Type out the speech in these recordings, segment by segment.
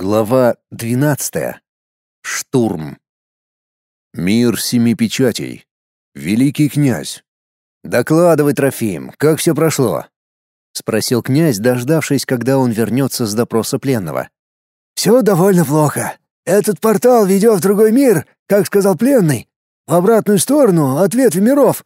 Глава двенадцатая. Штурм. Мир семи печатей. Великий князь. Докладывай, Трофим, как все прошло? спросил князь, дождавшись, когда он вернется с допроса пленного. Все довольно плохо. Этот портал ведет в другой мир, как сказал пленный, в обратную сторону от ветви миров.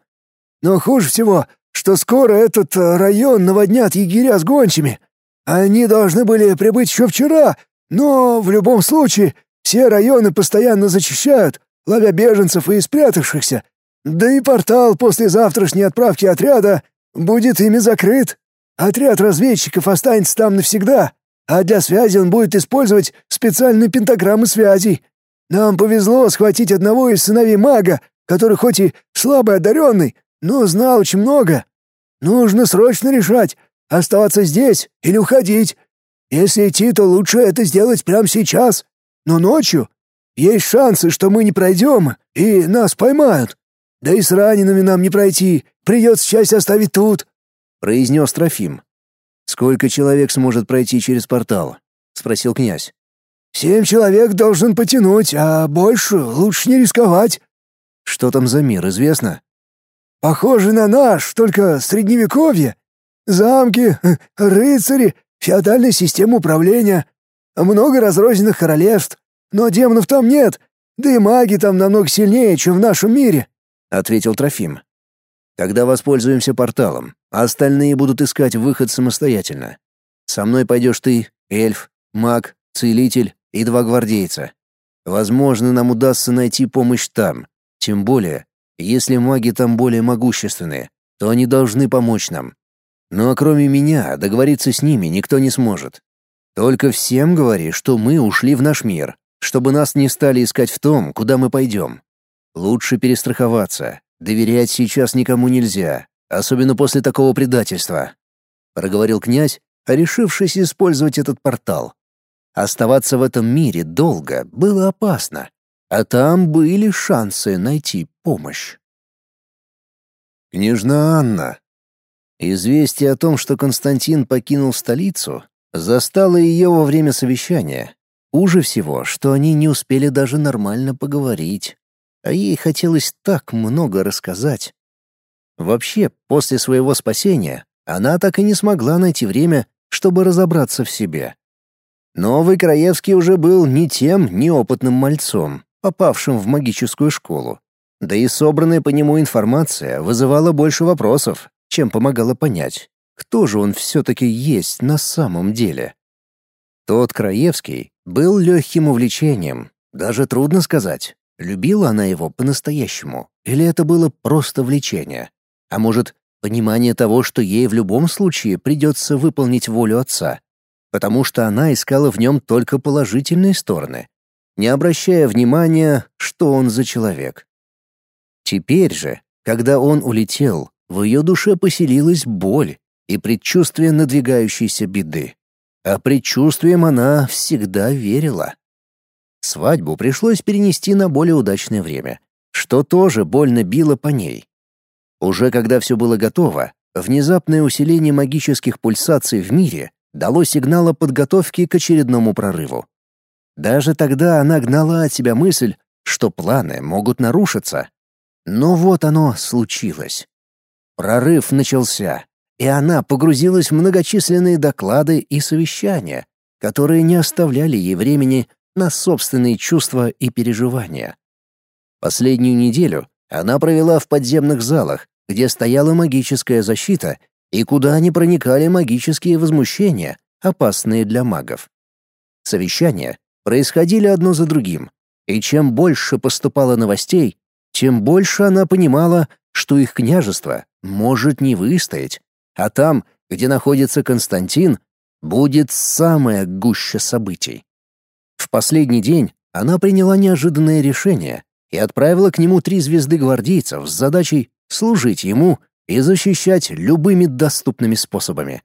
Но хуже всего, что скоро этот район наводнят егеря с гончими. Они должны были прибыть еще вчера, но в любом случае все районы постоянно зачищают, ловя беженцев и спрятавшихся. Да и портал после завтрашней отправки отряда будет ими закрыт. Отряд разведчиков останется там навсегда, а для связи он будет использовать специальные пентаграммы связей. Нам повезло схватить одного из сыновей мага, который хоть и слабо одаренный, но знал очень много. Нужно срочно решать, оставаться здесь или уходить. Если идти, то лучше это сделать прямо сейчас. Но ночью есть шансы, что мы не пройдем и нас поймают. Да и с ранеными нам не пройти, придется часть оставить тут», — произнес Трофим. «Сколько человек сможет пройти через портал?» — спросил князь. «Семь человек должен потянуть, а больше лучше не рисковать». «Что там за мир, известно?» «Похоже на наш, только средневековье. Замки, рыцари, феодальная система управления, много разрозненных королевств, но демонов там нет, да и маги там намного сильнее, чем в нашем мире», — ответил Трофим. «Тогда воспользуемся порталом, а остальные будут искать выход самостоятельно. Со мной пойдешь ты, эльф, маг, целитель и два гвардейца. Возможно, нам удастся найти помощь там, тем более, если маги там более могущественные, то они должны помочь нам. Но кроме меня договориться с ними никто не сможет. Только всем говори, что мы ушли в наш мир, чтобы нас не стали искать в том, куда мы пойдем. Лучше перестраховаться. Доверять сейчас никому нельзя, особенно после такого предательства», — проговорил князь, решившись использовать этот портал. Оставаться в этом мире долго было опасно, а там были шансы найти помощь. «Княжна Анна, Известие о том, что Константин покинул столицу, застало ее во время совещания. Хуже всего, что они не успели даже нормально поговорить. А ей хотелось так много рассказать. Вообще, после своего спасения, она так и не смогла найти время, чтобы разобраться в себе. Новый Краевский уже был не тем неопытным мальцом, попавшим в магическую школу. Да и собранная по нему информация вызывала больше вопросов, чем помогало понять, кто же он все-таки есть на самом деле. Тот Краевский был легким увлечением, даже трудно сказать, любила она его по-настоящему, или это было просто влечение. А может, понимание того, что ей в любом случае придется выполнить волю отца, потому что она искала в нем только положительные стороны, не обращая внимания, что он за человек. Теперь же, когда он улетел, в ее душе поселилась боль и предчувствие надвигающейся беды. А предчувствием она всегда верила. Свадьбу пришлось перенести на более удачное время, что тоже больно било по ней. Уже когда все было готово, внезапное усиление магических пульсаций в мире дало сигнал о подготовке к очередному прорыву. Даже тогда она гнала от себя мысль, что планы могут нарушиться. Но вот оно случилось. Прорыв начался, и она погрузилась в многочисленные доклады и совещания, которые не оставляли ей времени на собственные чувства и переживания. Последнюю неделю она провела в подземных залах, где стояла магическая защита и куда не проникали магические возмущения, опасные для магов. Совещания происходили одно за другим, и чем больше поступало новостей, тем больше она понимала, что их княжество может не выстоять, а там, где находится Константин, будет самая гуща событий. В последний день она приняла неожиданное решение и отправила к нему три звезды гвардейцев с задачей служить ему и защищать любыми доступными способами.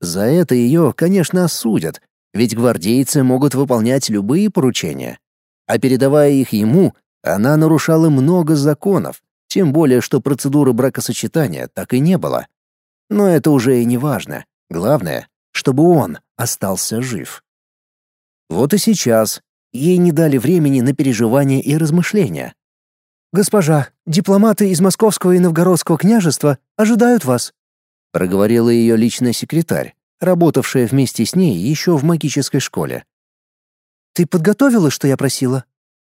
За это ее, конечно, осудят, ведь гвардейцы могут выполнять любые поручения. А передавая их ему, она нарушала много законов, тем более, что процедуры бракосочетания так и не было. Но это уже и не важно. Главное, чтобы он остался жив. Вот и сейчас ей не дали времени на переживания и размышления. «Госпожа, дипломаты из Московского и Новгородского княжества ожидают вас», проговорила ее личная секретарь, работавшая вместе с ней еще в магической школе. «Ты подготовила, что я просила?»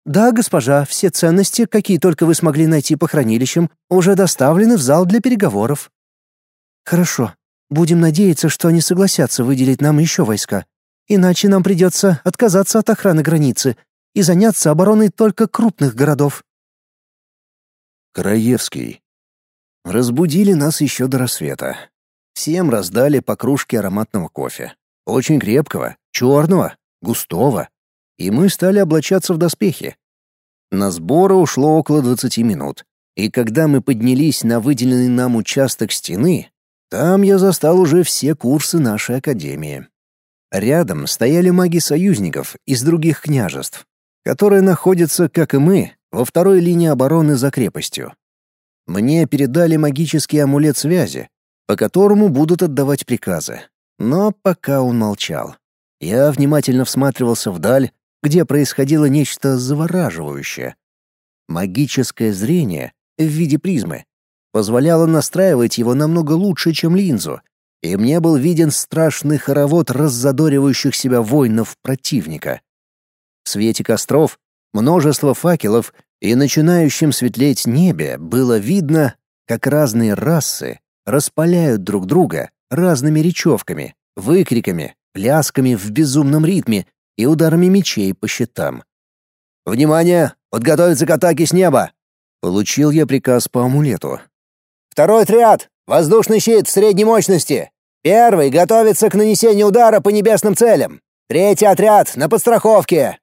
«Да, госпожа, все ценности, какие только вы смогли найти по хранилищам, уже доставлены в зал для переговоров». «Хорошо. Будем надеяться, что они согласятся выделить нам еще войска. Иначе нам придется отказаться от охраны границы и заняться обороной только крупных городов». Краевский. Разбудили нас еще до рассвета. Всем раздали по кружке ароматного кофе. Очень крепкого, черного, густого. И мы стали облачаться в доспехи. На сборы ушло около 20 минут. И когда мы поднялись на выделенный нам участок стены, там я застал уже все курсы нашей академии. Рядом стояли маги союзников из других княжеств, которые находятся, как и мы, во второй линии обороны за крепостью. Мне передали магический амулет связи, по которому будут отдавать приказы. Но пока он молчал. Я внимательно всматривался вдаль, где происходило нечто завораживающее. Магическое зрение в виде призмы позволяло настраивать его намного лучше, чем линзу, и мне был виден страшный хоровод раззадоривающих себя воинов противника. В свете костров множество факелов и начинающем светлеть небе было видно, как разные расы распаляют друг друга разными речевками, выкриками, плясками в безумном ритме и ударами мечей по щитам. «Внимание! Подготовиться к атаке с неба!» Получил я приказ по амулету. «Второй отряд! Воздушный щит средней мощности! Первый готовится к нанесению удара по небесным целям! Третий отряд на подстраховке!»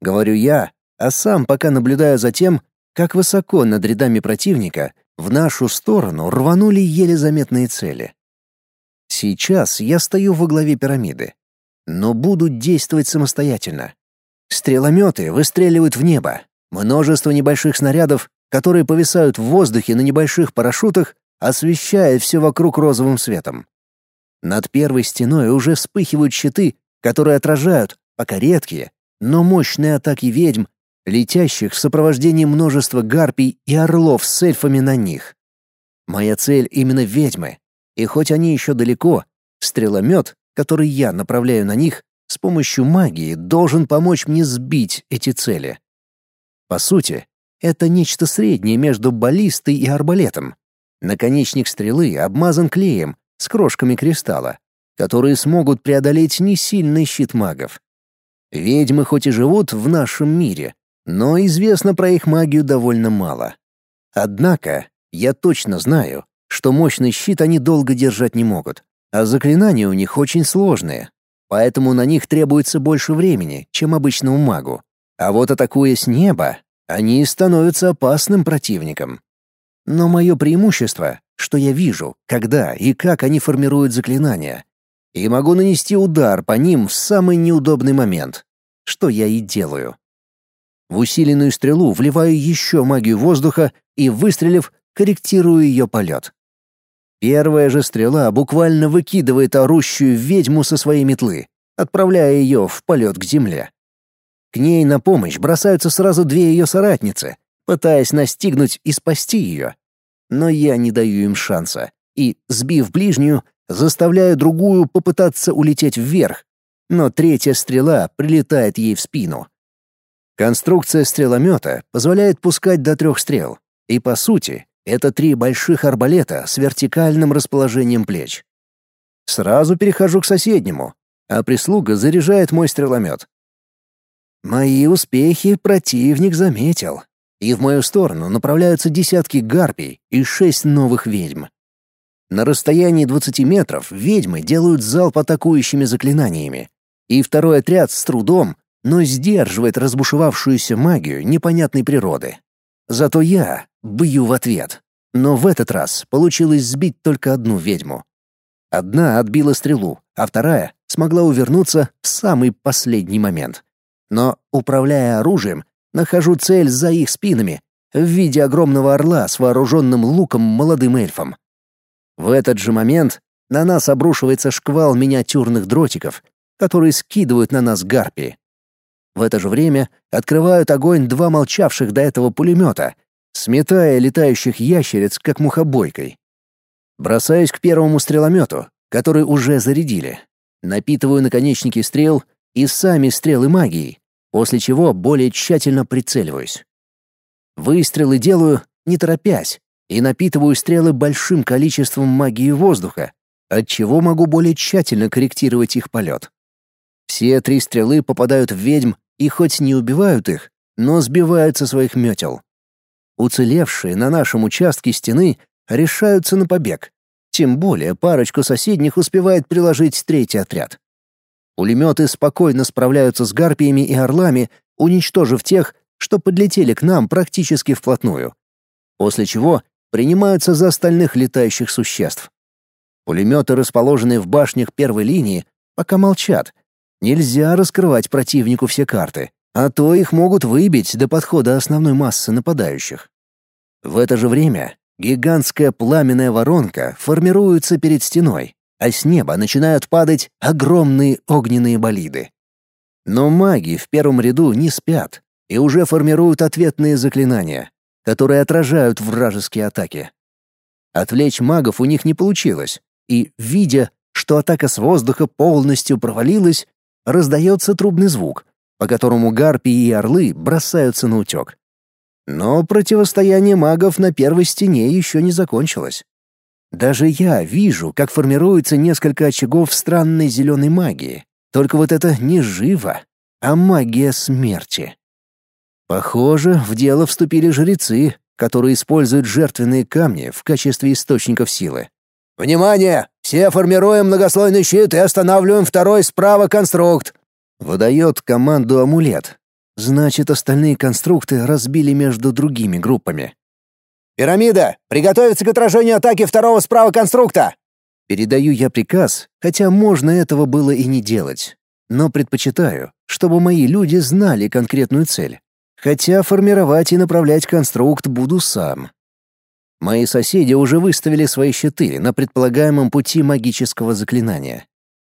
Говорю я, а сам пока наблюдаю за тем, как высоко над рядами противника в нашу сторону рванули еле заметные цели. Сейчас я стою во главе пирамиды, но буду действовать самостоятельно. Стрелометы выстреливают в небо. Множество небольших снарядов, которые повисают в воздухе на небольших парашютах, освещают все вокруг розовым светом. Над первой стеной уже вспыхивают щиты, которые отражают, пока редкие, но мощные атаки ведьм, летящих в сопровождении множества гарпий и орлов с эльфами на них. Моя цель именно ведьмы, и хоть они еще далеко, стреломет, который я направляю на них, с помощью магии должен помочь мне сбить эти цели. По сути, это нечто среднее между баллистой и арбалетом. Наконечник стрелы обмазан клеем с крошками кристалла, которые смогут преодолеть несильный щит магов. Ведьмы хоть и живут в нашем мире, но известно про их магию довольно мало. Однако, я точно знаю, что мощный щит они долго держать не могут, а заклинания у них очень сложные, поэтому на них требуется больше времени, чем обычному магу. А вот атакуя с неба, они становятся опасным противником. Но мое преимущество, что я вижу, когда и как они формируют заклинания, и могу нанести удар по ним в самый неудобный момент, что я и делаю. В усиленную стрелу вливаю еще магию воздуха и, выстрелив, корректирую ее полет. Первая же стрела буквально выкидывает орущую ведьму со своей метлы, отправляя ее в полет к земле. К ней на помощь бросаются сразу две ее соратницы, пытаясь настигнуть и спасти ее. Но я не даю им шанса и, сбив ближнюю, заставляю другую попытаться улететь вверх, но третья стрела прилетает ей в спину. Конструкция стреломета позволяет пускать до трех стрел, и по сути это три больших арбалета с вертикальным расположением плеч. Сразу перехожу к соседнему, а прислуга заряжает мой стреломет. Мои успехи противник заметил, и в мою сторону направляются десятки гарпий и шесть новых ведьм. На расстоянии 20 метров ведьмы делают залп атакующими заклинаниями, и второй отряд с трудом но сдерживает разбушевавшуюся магию непонятной природы. Зато я бью в ответ. Но в этот раз получилось сбить только одну ведьму. Одна отбила стрелу, а вторая смогла увернуться в самый последний момент. Но, управляя оружием, нахожу цель за их спинами в виде огромного орла с вооруженным луком молодым эльфом. В этот же момент на нас обрушивается шквал миниатюрных дротиков, которые скидывают на нас гарпии. В это же время открывают огонь два молчавших до этого пулемета, сметая летающих ящериц, как мухобойкой. Бросаюсь к первому стреломету, который уже зарядили. Напитываю наконечники стрел и сами стрелы магией, после чего более тщательно прицеливаюсь. Выстрелы делаю, не торопясь, и напитываю стрелы большим количеством магии воздуха, отчего могу более тщательно корректировать их полет. Все три стрелы попадают в ведьм и хоть не убивают их, но сбивают со своих метел. Уцелевшие на нашем участке стены решаются на побег. Тем более парочку соседних успевает приложить третий отряд. Пулеметы спокойно справляются с гарпиями и орлами, уничтожив тех, что подлетели к нам практически вплотную. После чего принимаются за остальных летающих существ. Пулеметы, расположенные в башнях первой линии, пока молчат. Нельзя раскрывать противнику все карты, а то их могут выбить до подхода основной массы нападающих. В это же время гигантская пламенная воронка формируется перед стеной, а с неба начинают падать огромные огненные болиды. Но маги в первом ряду не спят и уже формируют ответные заклинания, которые отражают вражеские атаки. Отвлечь магов у них не получилось, и, видя, что атака с воздуха полностью провалилась, раздается трубный звук, по которому гарпии и орлы бросаются на утек. Но противостояние магов на первой стене еще не закончилось. Даже я вижу, как формируется несколько очагов странной зеленой магии. Только вот это не живо, а магия смерти. Похоже, в дело вступили жрецы, которые используют жертвенные камни в качестве источников силы. «Внимание! Все формируем многослойный щит и останавливаем второй справа конструкт!» Выдает команду амулет. Значит, остальные конструкты разбили между другими группами. «Пирамида! Приготовиться к отражению атаки второго справа конструкта!» Передаю я приказ, хотя можно этого было и не делать. Но предпочитаю, чтобы мои люди знали конкретную цель. Хотя формировать и направлять конструкт буду сам. Мои соседи уже выставили свои щиты на предполагаемом пути магического заклинания.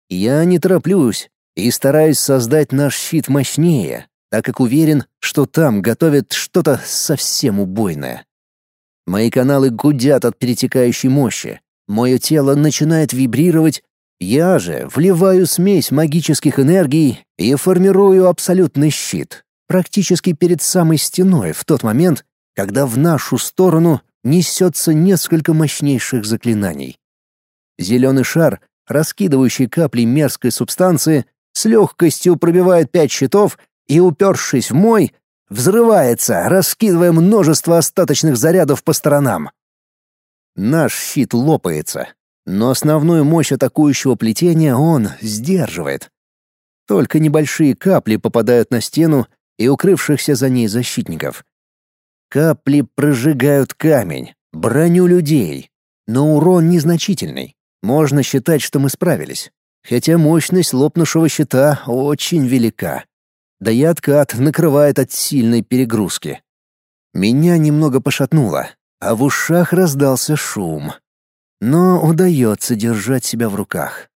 Я не тороплюсь и стараюсь создать наш щит мощнее, так как уверен, что там готовят что-то совсем убойное. Мои каналы гудят от перетекающей мощи. Мое тело начинает вибрировать. Я же вливаю смесь магических энергий и формирую абсолютный щит, практически перед самой стеной в тот момент, когда в нашу сторону несется несколько мощнейших заклинаний. Зеленый шар, раскидывающий капли мерзкой субстанции, с легкостью пробивает пять щитов и, упершись в мой, взрывается, раскидывая множество остаточных зарядов по сторонам. Наш щит лопается, но основную мощь атакующего плетения он сдерживает. Только небольшие капли попадают на стену и укрывшихся за ней защитников. Капли прожигают камень, броню людей, но урон незначительный. Можно считать, что мы справились. Хотя мощность лопнувшего щита очень велика. Да и откат накрывает от сильной перегрузки. Меня немного пошатнуло, а в ушах раздался шум. Но удается держать себя в руках.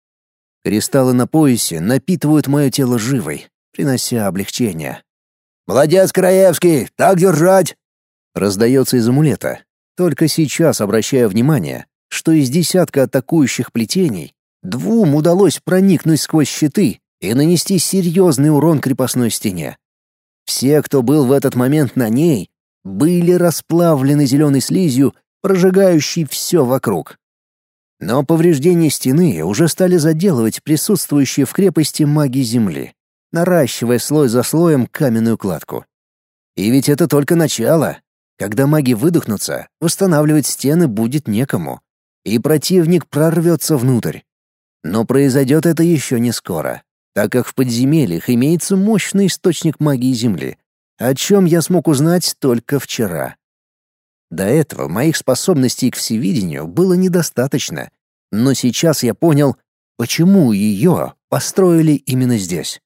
Кристаллы на поясе напитывают мое тело живой, принося облегчение. «Молодец, Краевский! Так держать!» Раздается из амулета. Только сейчас обращаю внимание, что из десятка атакующих плетений двум удалось проникнуть сквозь щиты и нанести серьезный урон крепостной стене. Все, кто был в этот момент на ней, были расплавлены зеленой слизью, прожигающей все вокруг. Но повреждения стены уже стали заделывать присутствующие в крепости маги Земли наращивая слой за слоем каменную кладку. И ведь это только начало. Когда маги выдохнутся, восстанавливать стены будет некому, и противник прорвется внутрь. Но произойдет это еще не скоро, так как в подземельях имеется мощный источник магии Земли, о чем я смог узнать только вчера. До этого моих способностей к всевидению было недостаточно, но сейчас я понял, почему ее построили именно здесь.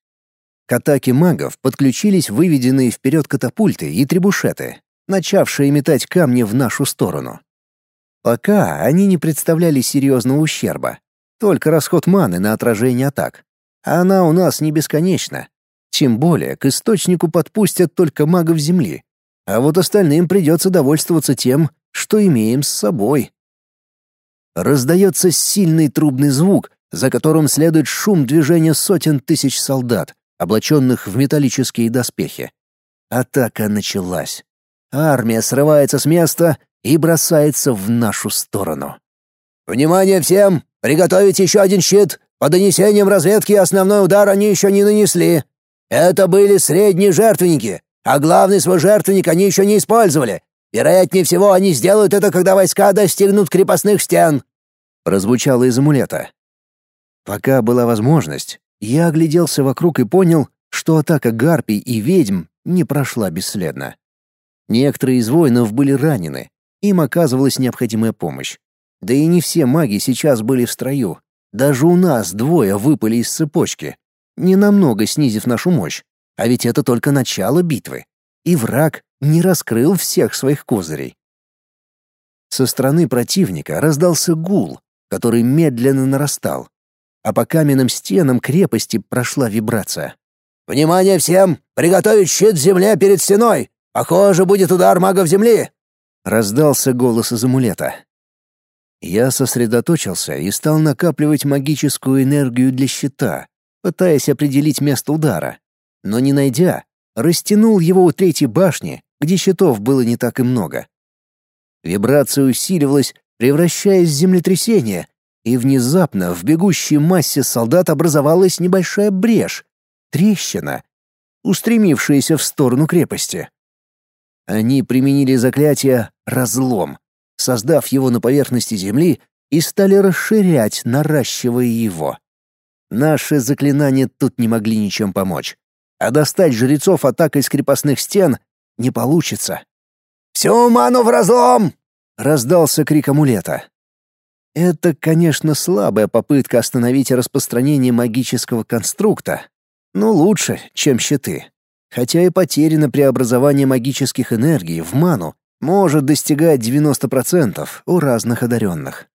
К атаке магов подключились выведенные вперед катапульты и требушеты, начавшие метать камни в нашу сторону. Пока они не представляли серьезного ущерба, только расход маны на отражение атак. она у нас не бесконечна. Тем более к источнику подпустят только магов Земли. А вот остальным придется довольствоваться тем, что имеем с собой. Раздается сильный трубный звук, за которым следует шум движения сотен тысяч солдат, облаченных в металлические доспехи. Атака началась. Армия срывается с места и бросается в нашу сторону. «Внимание всем! Приготовить еще один щит! По донесениям разведки основной удар они еще не нанесли. Это были средние жертвенники, а главный свой жертвенник они еще не использовали. Вероятнее всего, они сделают это, когда войска достигнут крепостных стен», — прозвучало из амулета. Пока была возможность, я огляделся вокруг и понял, что атака гарпий и ведьм не прошла бесследно. Некоторые из воинов были ранены, им оказывалась необходимая помощь. Да и не все маги сейчас были в строю. Даже у нас двое выпали из цепочки, ненамного снизив нашу мощь. А ведь это только начало битвы. И враг не раскрыл всех своих козырей. Со стороны противника раздался гул, который медленно нарастал, а по каменным стенам крепости прошла вибрация. «Внимание всем! Приготовить щит земле перед стеной! Похоже, будет удар магов земли!» Раздался голос из амулета. Я сосредоточился и стал накапливать магическую энергию для щита, пытаясь определить место удара. Но не найдя, растянул его у третьей башни, где щитов было не так и много. Вибрация усиливалась, превращаясь в землетрясение, и внезапно в бегущей массе солдат образовалась небольшая брешь, трещина, устремившаяся в сторону крепости. Они применили заклятие «разлом», создав его на поверхности земли и стали расширять, наращивая его. Наши заклинания тут не могли ничем помочь. А достать жрецов атакой с крепостных стен не получится. «Всю ману в разлом!» — раздался крик амулета. Это, конечно, слабая попытка остановить распространение магического конструкта, но лучше, чем щиты. Хотя и потери на преобразование магических энергий в ману может достигать 90% у разных одаренных.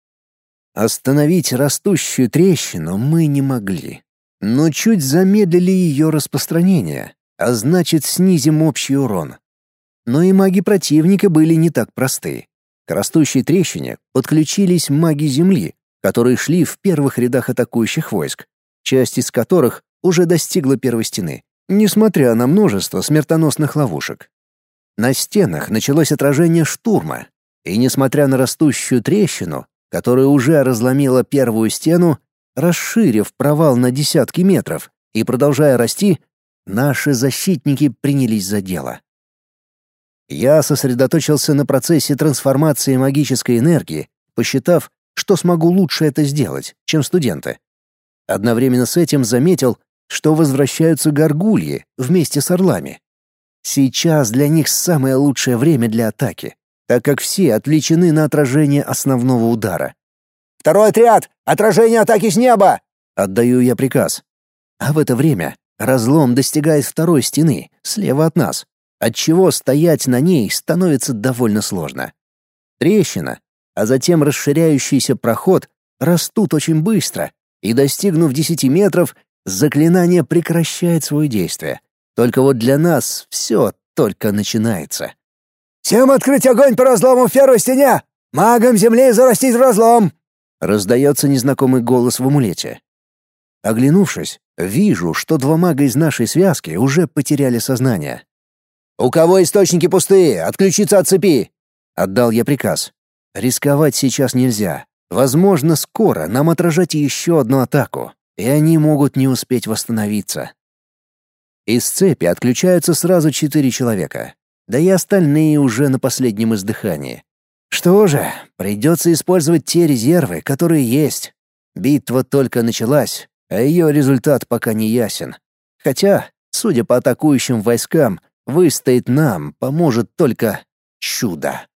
Остановить растущую трещину мы не могли, но чуть замедлили ее распространение, а значит снизим общий урон. Но и маги противника были не так просты. К растущей трещине подключились маги Земли, которые шли в первых рядах атакующих войск, часть из которых уже достигла первой стены, несмотря на множество смертоносных ловушек. На стенах началось отражение штурма, и несмотря на растущую трещину, которая уже разломила первую стену, расширив провал на десятки метров и продолжая расти, наши защитники принялись за дело. Я сосредоточился на процессе трансформации магической энергии, посчитав, что смогу лучше это сделать, чем студенты. Одновременно с этим заметил, что возвращаются горгульи вместе с орлами. Сейчас для них самое лучшее время для атаки, так как все отвлечены на отражение основного удара. «Второй отряд! Отражение атаки с неба!» — отдаю я приказ. А в это время разлом достигает второй стены, слева от нас отчего стоять на ней становится довольно сложно. Трещина, а затем расширяющийся проход растут очень быстро, и, достигнув 10 метров, заклинание прекращает свое действие. Только вот для нас все только начинается. «Всем открыть огонь по разлому в первой стене! Магам земли зарастить разлом!» Раздается незнакомый голос в амулете. Оглянувшись, вижу, что два мага из нашей связки уже потеряли сознание. «У кого источники пустые? Отключиться от цепи!» Отдал я приказ. Рисковать сейчас нельзя. Возможно, скоро нам отражать еще одну атаку, и они могут не успеть восстановиться. Из цепи отключаются сразу четыре человека, да и остальные уже на последнем издыхании. Что же, придется использовать те резервы, которые есть. Битва только началась, а ее результат пока не ясен. Хотя, судя по атакующим войскам, Выстоять нам поможет только чудо.